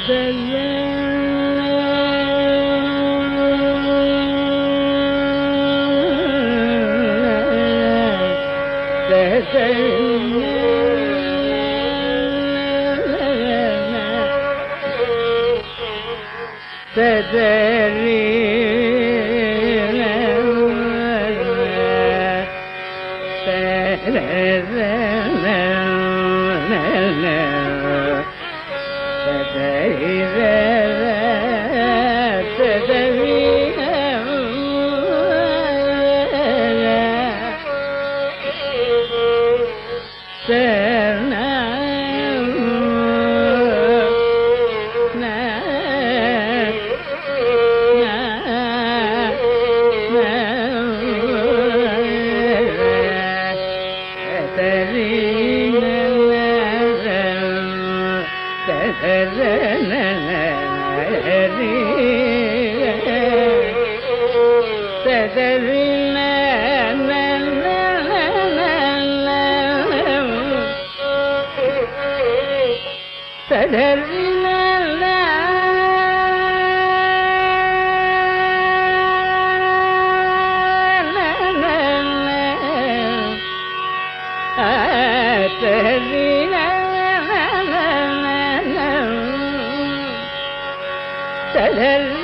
The say, the say, say, say, Yeah. del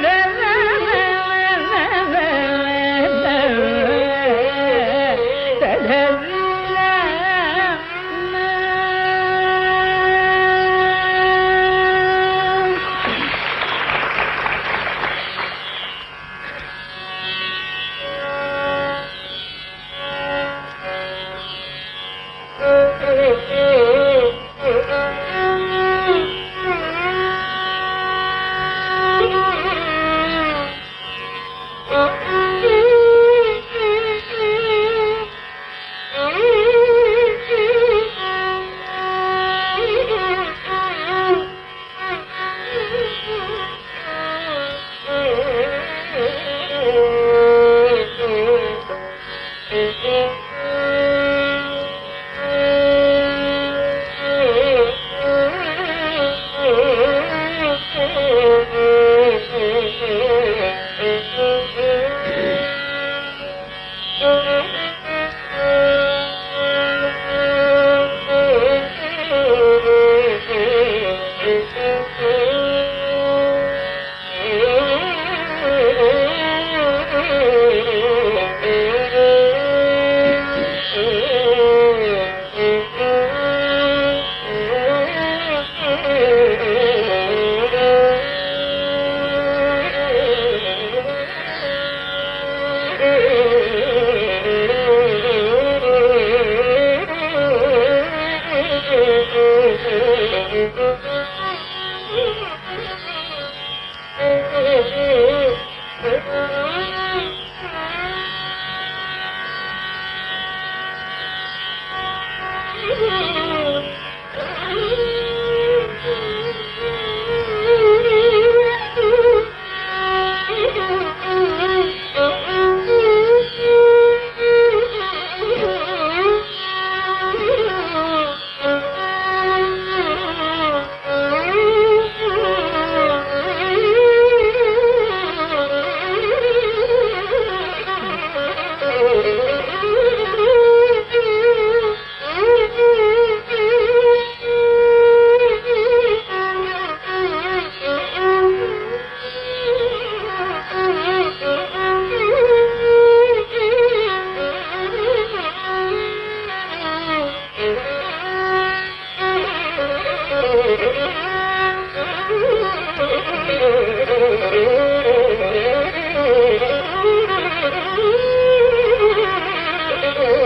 Never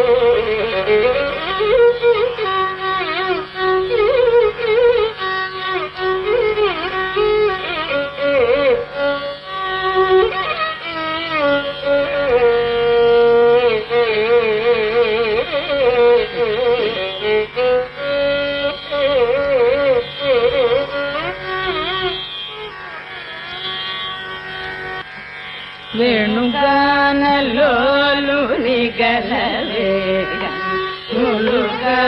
Thank you. వెణుగానలోలు గలవే ములుగా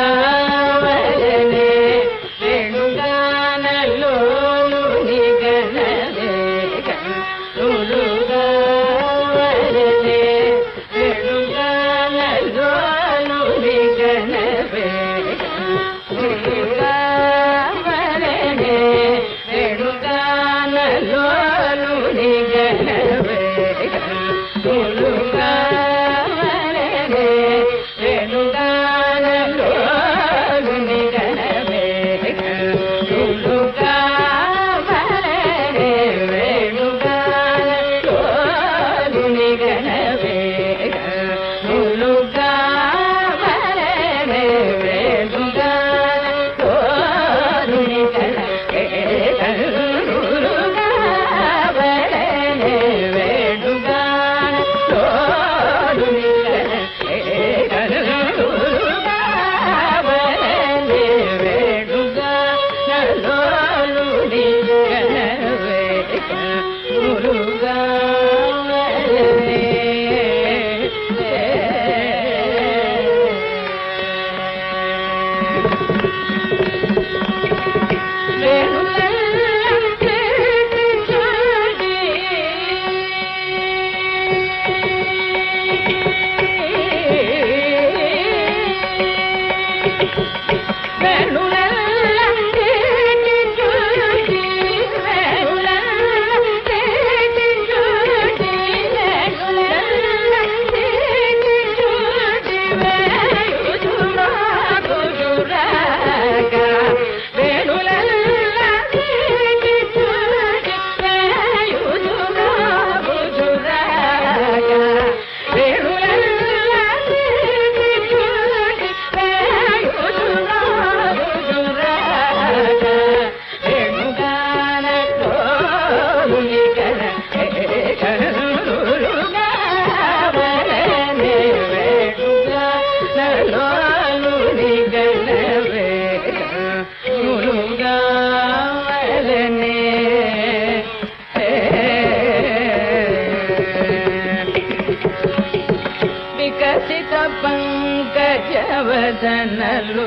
భజనలు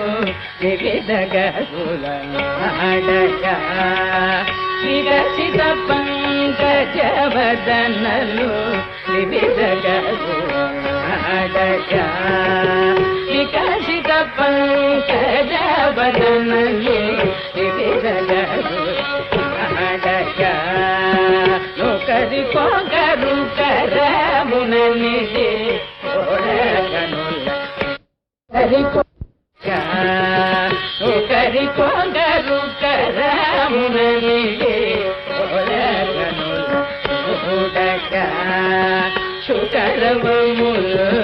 వివిధ గరులను వికసిత పంకజ భజనలు వివిధ గరులను పంకజ భజనలు వివిధ గరులను ఆడగా ఒకరి పొగరు కరమునని కరవములు